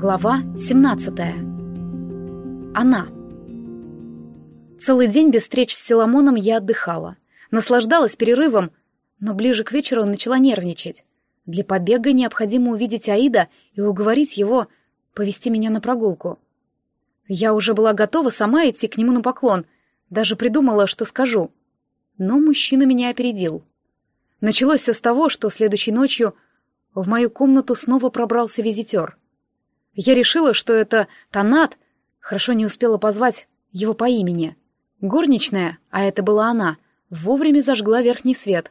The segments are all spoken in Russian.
Глава 17. Она. Целый день без встреч с Соломоном я отдыхала. Наслаждалась перерывом, но ближе к вечеру начала нервничать. Для побега необходимо увидеть Аида и уговорить его повести меня на прогулку. Я уже была готова сама идти к нему на поклон, даже придумала, что скажу. Но мужчина меня опередил. Началось все с того, что следующей ночью в мою комнату снова пробрался визитер — я решила, что это Танат, хорошо не успела позвать его по имени. Горничная, а это была она, вовремя зажгла верхний свет.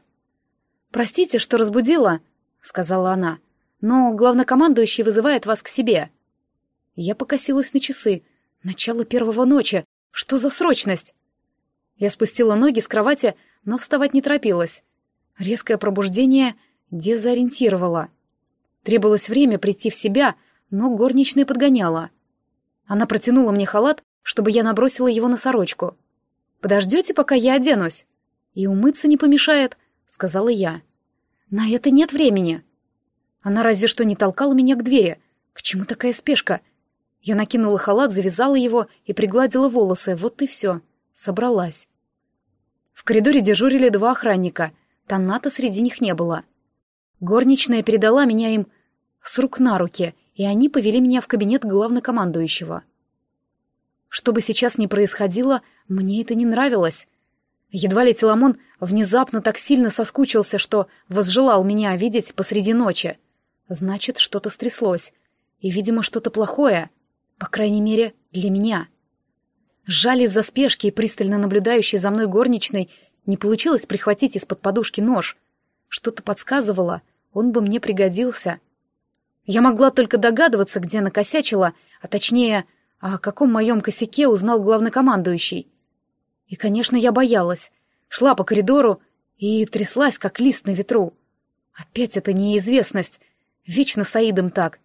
«Простите, что разбудила», — сказала она, — «но главнокомандующий вызывает вас к себе». Я покосилась на часы. Начало первого ночи. Что за срочность? Я спустила ноги с кровати, но вставать не торопилась. Резкое пробуждение дезориентировало. Требовалось время прийти в себя — но горничная подгоняла. Она протянула мне халат, чтобы я набросила его на сорочку. «Подождете, пока я оденусь?» «И умыться не помешает», — сказала я. «На это нет времени». Она разве что не толкала меня к двери. К чему такая спешка? Я накинула халат, завязала его и пригладила волосы. Вот и все. Собралась. В коридоре дежурили два охранника. Таната среди них не было. Горничная передала меня им с рук на руки — и они повели меня в кабинет главнокомандующего. Что бы сейчас ни происходило, мне это не нравилось. Едва ли Теламон внезапно так сильно соскучился, что возжелал меня видеть посреди ночи. Значит, что-то стряслось. И, видимо, что-то плохое. По крайней мере, для меня. Жаль из-за спешки и пристально наблюдающей за мной горничной не получилось прихватить из-под подушки нож. Что-то подсказывало, он бы мне пригодился. Я могла только догадываться, где накосячила, а точнее, о каком моем косяке узнал главнокомандующий. И, конечно, я боялась. Шла по коридору и тряслась, как лист на ветру. Опять эта неизвестность. Вечно с Аидом так.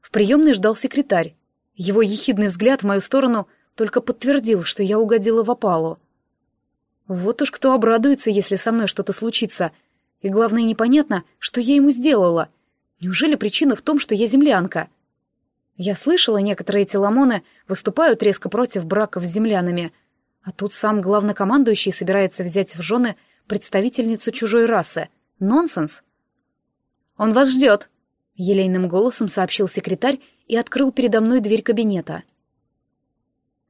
В приемной ждал секретарь. Его ехидный взгляд в мою сторону только подтвердил, что я угодила в опалу. Вот уж кто обрадуется, если со мной что-то случится. И главное, непонятно, что я ему сделала — Неужели причина в том, что я землянка? Я слышала, некоторые теламоны выступают резко против браков с землянами, а тут сам главнокомандующий собирается взять в жены представительницу чужой расы. Нонсенс. «Он вас ждет», — елейным голосом сообщил секретарь и открыл передо мной дверь кабинета.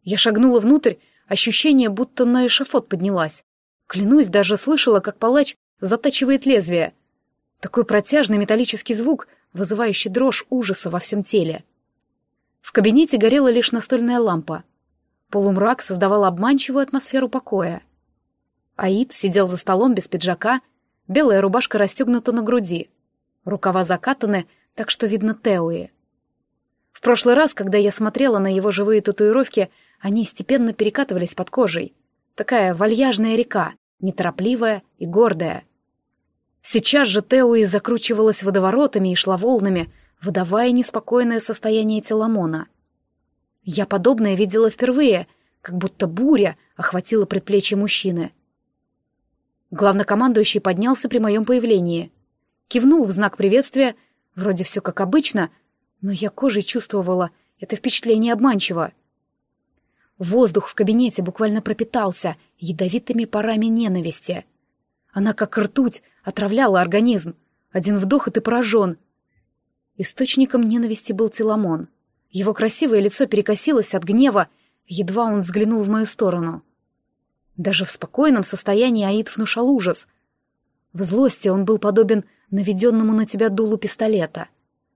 Я шагнула внутрь, ощущение, будто на эшафот поднялась. Клянусь, даже слышала, как палач затачивает лезвие — такой протяжный металлический звук, вызывающий дрожь ужаса во всем теле. В кабинете горела лишь настольная лампа. Полумрак создавал обманчивую атмосферу покоя. Аид сидел за столом без пиджака, белая рубашка расстегнута на груди, рукава закатаны, так что видно Теуи. В прошлый раз, когда я смотрела на его живые татуировки, они степенно перекатывались под кожей. Такая вальяжная река, неторопливая и гордая — Сейчас же Теуи закручивалась водоворотами и шла волнами, выдавая неспокойное состояние Теламона. Я подобное видела впервые, как будто буря охватила предплечье мужчины. Главнокомандующий поднялся при моем появлении. Кивнул в знак приветствия, вроде все как обычно, но я кожей чувствовала, это впечатление обманчиво. Воздух в кабинете буквально пропитался ядовитыми парами ненависти — она, как ртуть, отравляла организм. Один вдох, и ты поражен. Источником ненависти был Теламон. Его красивое лицо перекосилось от гнева, едва он взглянул в мою сторону. Даже в спокойном состоянии Аид внушал ужас. В злости он был подобен наведенному на тебя дулу пистолета.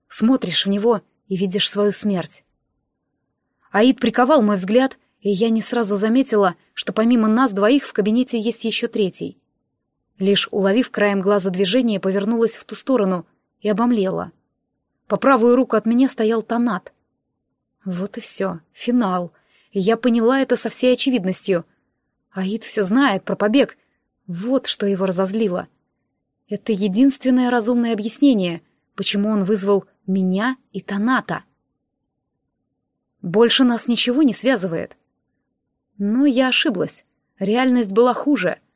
Смотришь в него и видишь свою смерть. Аид приковал мой взгляд, и я не сразу заметила, что помимо нас двоих в кабинете есть еще третий — Лишь уловив краем глаза движение, повернулась в ту сторону и обомлела. По правую руку от меня стоял Танат. Вот и все, финал. Я поняла это со всей очевидностью. Аид все знает про побег. Вот что его разозлило. Это единственное разумное объяснение, почему он вызвал меня и Таната. Больше нас ничего не связывает. Но я ошиблась. Реальность была хуже —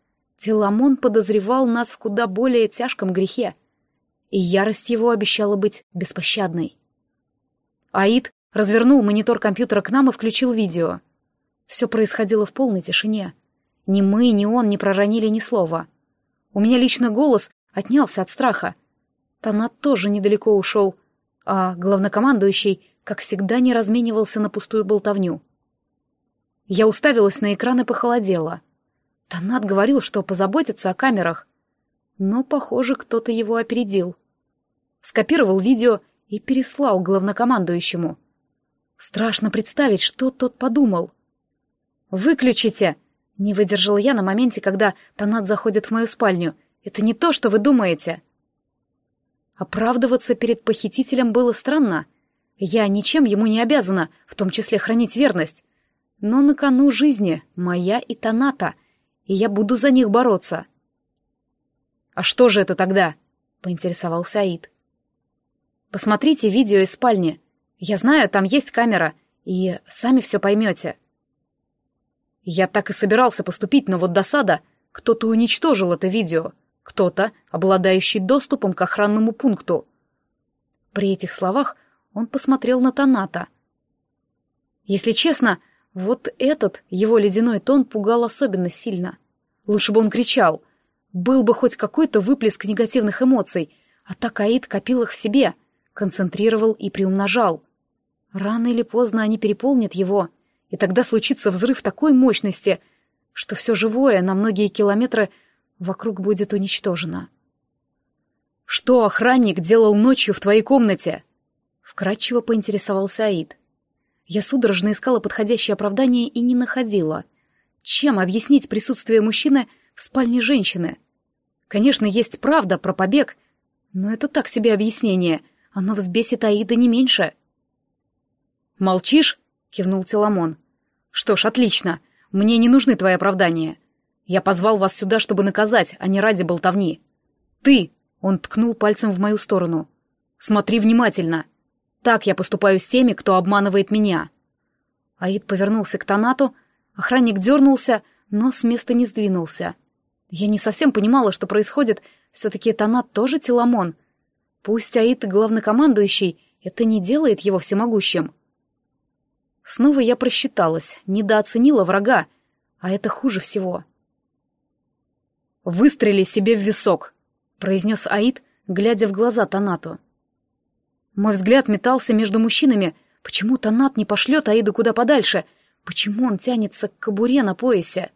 Теламон подозревал нас в куда более тяжком грехе, и ярость его обещала быть беспощадной. Аид развернул монитор компьютера к нам и включил видео. Все происходило в полной тишине. Ни мы, ни он не проронили ни слова. У меня лично голос отнялся от страха. Танат тоже недалеко ушел, а главнокомандующий, как всегда, не разменивался на пустую болтовню. Я уставилась на экран и похолодела. Танат говорил, что позаботится о камерах. Но, похоже, кто-то его опередил. Скопировал видео и переслал главнокомандующему. Страшно представить, что тот подумал. «Выключите!» — не выдержал я на моменте, когда Танат заходит в мою спальню. «Это не то, что вы думаете!» Оправдываться перед похитителем было странно. Я ничем ему не обязана, в том числе хранить верность. Но на кону жизни моя и Таната, и я буду за них бороться. «А что же это тогда?» — поинтересовался Аид. «Посмотрите видео из спальни. Я знаю, там есть камера, и сами все поймете». Я так и собирался поступить, но вот досада. Кто-то уничтожил это видео кто-то, обладающий доступом к охранному пункту. При этих словах он посмотрел на Таната. Если честно, вот этот его ледяной тон пугал особенно сильно. Лучше бы он кричал. Был бы хоть какой-то выплеск негативных эмоций, а так Аид копил их в себе, концентрировал и приумножал. Рано или поздно они переполнят его, и тогда случится взрыв такой мощности, что все живое на многие километры вокруг будет уничтожено. «Что охранник делал ночью в твоей комнате?» Вкратчиво поинтересовался Аид. Я судорожно искала подходящее оправдание и не находила. Чем объяснить присутствие мужчины в спальне женщины? Конечно, есть правда про побег, но это так себе объяснение. Оно взбесит Аида не меньше. «Молчишь?» — кивнул Теламон. «Что ж, отлично. Мне не нужны твои оправдания. Я позвал вас сюда, чтобы наказать, а не ради болтовни. Ты!» — он ткнул пальцем в мою сторону. «Смотри внимательно. Так я поступаю с теми, кто обманывает меня». Аид повернулся к Танату, охранник дернулся, но с места не сдвинулся. Я не совсем понимала, что происходит, все-таки Танат тоже Теламон. Пусть Аид главнокомандующий, это не делает его всемогущим. Снова я просчиталась, недооценила врага, а это хуже всего. «Выстрели себе в висок», — произнес Аид, глядя в глаза Танату. Мой взгляд метался между мужчинами. Почему Танат не пошлет Аиду куда подальше? Почему он тянется к кобуре на поясе?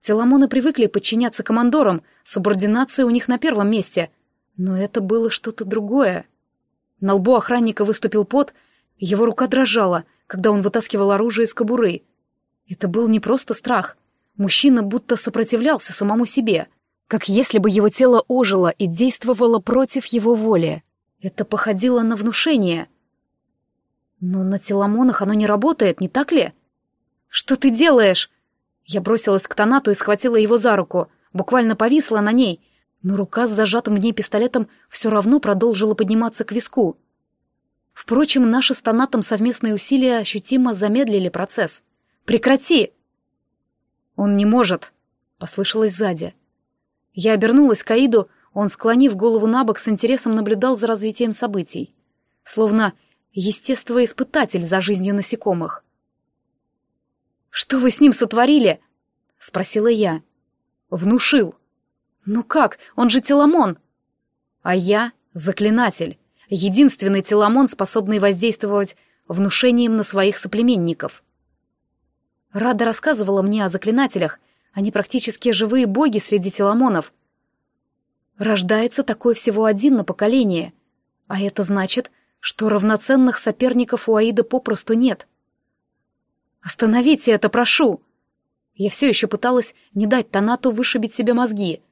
Теламоны привыкли подчиняться командорам, субординация у них на первом месте. Но это было что-то другое. На лбу охранника выступил пот, его рука дрожала, когда он вытаскивал оружие из кобуры. Это был не просто страх. Мужчина будто сопротивлялся самому себе, как если бы его тело ожило и действовало против его воли. Это походило на внушение. Но на теломонах оно не работает, не так ли? «Что ты делаешь?» Я бросилась к Танату и схватила его за руку, буквально повисла на ней, но рука с зажатым в ней пистолетом все равно продолжила подниматься к виску. Впрочем, наши с Танатом совместные усилия ощутимо замедлили процесс. «Прекрати!» «Он не может!» — послышалось сзади. Я обернулась к Аиду, он, склонив голову на бок, с интересом наблюдал за развитием событий. Словно естествоиспытатель за жизнью насекомых. «Что вы с ним сотворили?» — спросила я. «Внушил». «Ну как? Он же Теламон!» «А я — заклинатель, единственный Теламон, способный воздействовать внушением на своих соплеменников». Рада рассказывала мне о заклинателях, они практически живые боги среди теламонов. Рождается такой всего один на поколение, а это значит, что равноценных соперников у Аида попросту нет. «Остановите это, прошу!» Я все еще пыталась не дать Танату вышибить себе мозги.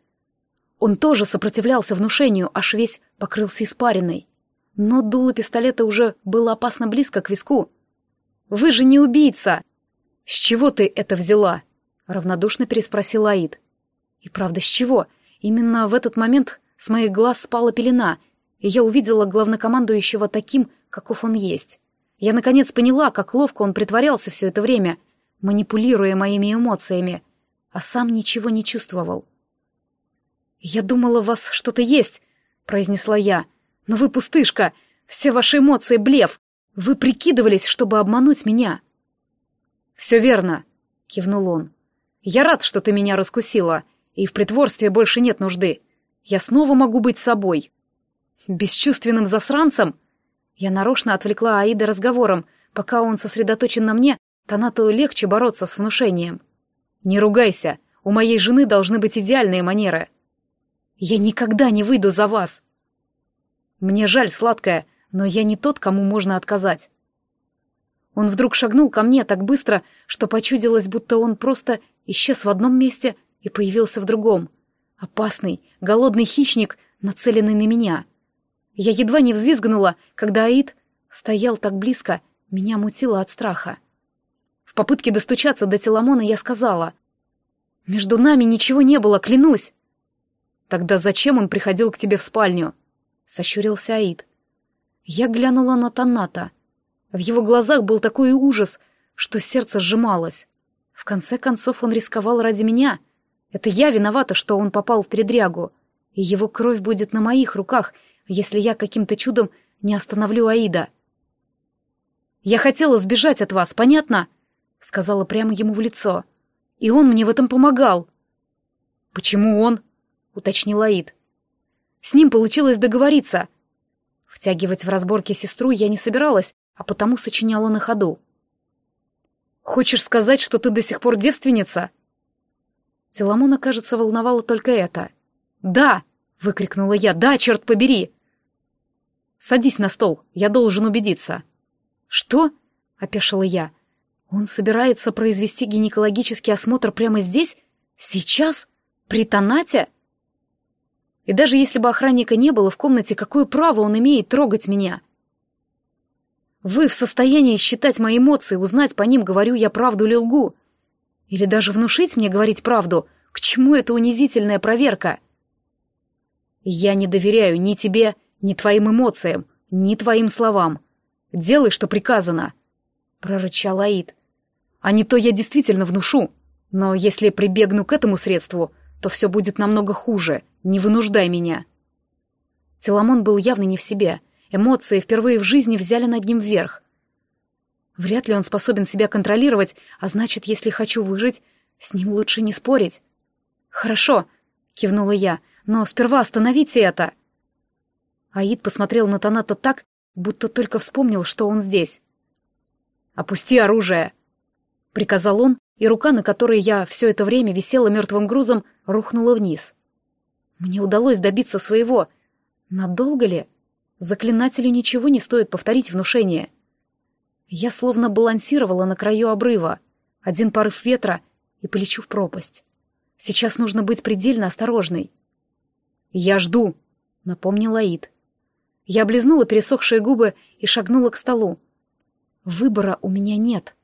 Он тоже сопротивлялся внушению, аж весь покрылся испариной. Но дуло пистолета уже было опасно близко к виску. «Вы же не убийца!» «С чего ты это взяла?» — равнодушно переспросил Аид. «И правда, с чего? Именно в этот момент с моих глаз спала пелена, и я увидела главнокомандующего таким, каков он есть. Я, наконец, поняла, как ловко он притворялся все это время, манипулируя моими эмоциями, а сам ничего не чувствовал. «Я думала, у вас что-то есть», — произнесла я. «Но вы пустышка. Все ваши эмоции — блеф. Вы прикидывались, чтобы обмануть меня». «Все верно», — кивнул он. «Я рад, что ты меня раскусила, и в притворстве больше нет нужды. Я снова могу быть собой». «Бесчувственным засранцем?» Я нарочно отвлекла Аида разговором. Пока он сосредоточен на мне, Танату легче бороться с внушением. «Не ругайся, у моей жены должны быть идеальные манеры». «Я никогда не выйду за вас!» «Мне жаль, сладкая, но я не тот, кому можно отказать». Он вдруг шагнул ко мне так быстро, что почудилось, будто он просто исчез в одном месте и появился в другом. Опасный, голодный хищник, нацеленный на меня. Я едва не взвизгнула, когда Аид стоял так близко, меня мутило от страха. В попытке достучаться до Теламона я сказала. «Между нами ничего не было, клянусь!» «Тогда зачем он приходил к тебе в спальню?» — сощурился Аид. Я глянула на Таната. В его глазах был такой ужас, что сердце сжималось. В конце концов он рисковал ради меня. Это я виновата, что он попал в передрягу. И его кровь будет на моих руках, если я каким-то чудом не остановлю Аида. «Я хотела сбежать от вас, понятно?» — сказала прямо ему в лицо. «И он мне в этом помогал». «Почему он?» — уточнил Аид. «С ним получилось договориться». Втягивать в разборки сестру я не собиралась, а потому сочиняла на ходу. «Хочешь сказать, что ты до сих пор девственница?» Теламона, кажется, волновало только это. «Да!» — выкрикнула я. «Да, черт побери!» «Садись на стол, я должен убедиться». «Что?» — опешила я. Он собирается произвести гинекологический осмотр прямо здесь? Сейчас? При Танате? И даже если бы охранника не было в комнате, какое право он имеет трогать меня? Вы в состоянии считать мои эмоции, узнать по ним, говорю я правду или лгу? Или даже внушить мне говорить правду? К чему эта унизительная проверка? Я не доверяю ни тебе, ни твоим эмоциям, ни твоим словам. Делай, что приказано, — прорычал Аид. А не то я действительно внушу. Но если прибегну к этому средству, то все будет намного хуже. Не вынуждай меня. Теламон был явно не в себе. Эмоции впервые в жизни взяли над ним вверх. Вряд ли он способен себя контролировать, а значит, если хочу выжить, с ним лучше не спорить. «Хорошо», — кивнула я, — «но сперва остановите это». Аид посмотрел на Таната так, будто только вспомнил, что он здесь. «Опусти оружие!» — приказал он, и рука, на которой я все это время висела мертвым грузом, рухнула вниз. Мне удалось добиться своего. Надолго ли? Заклинателю ничего не стоит повторить внушение. Я словно балансировала на краю обрыва. Один порыв ветра и полечу в пропасть. Сейчас нужно быть предельно осторожной. «Я жду», — напомнил Аид. Я облизнула пересохшие губы и шагнула к столу. Выбора у меня нет.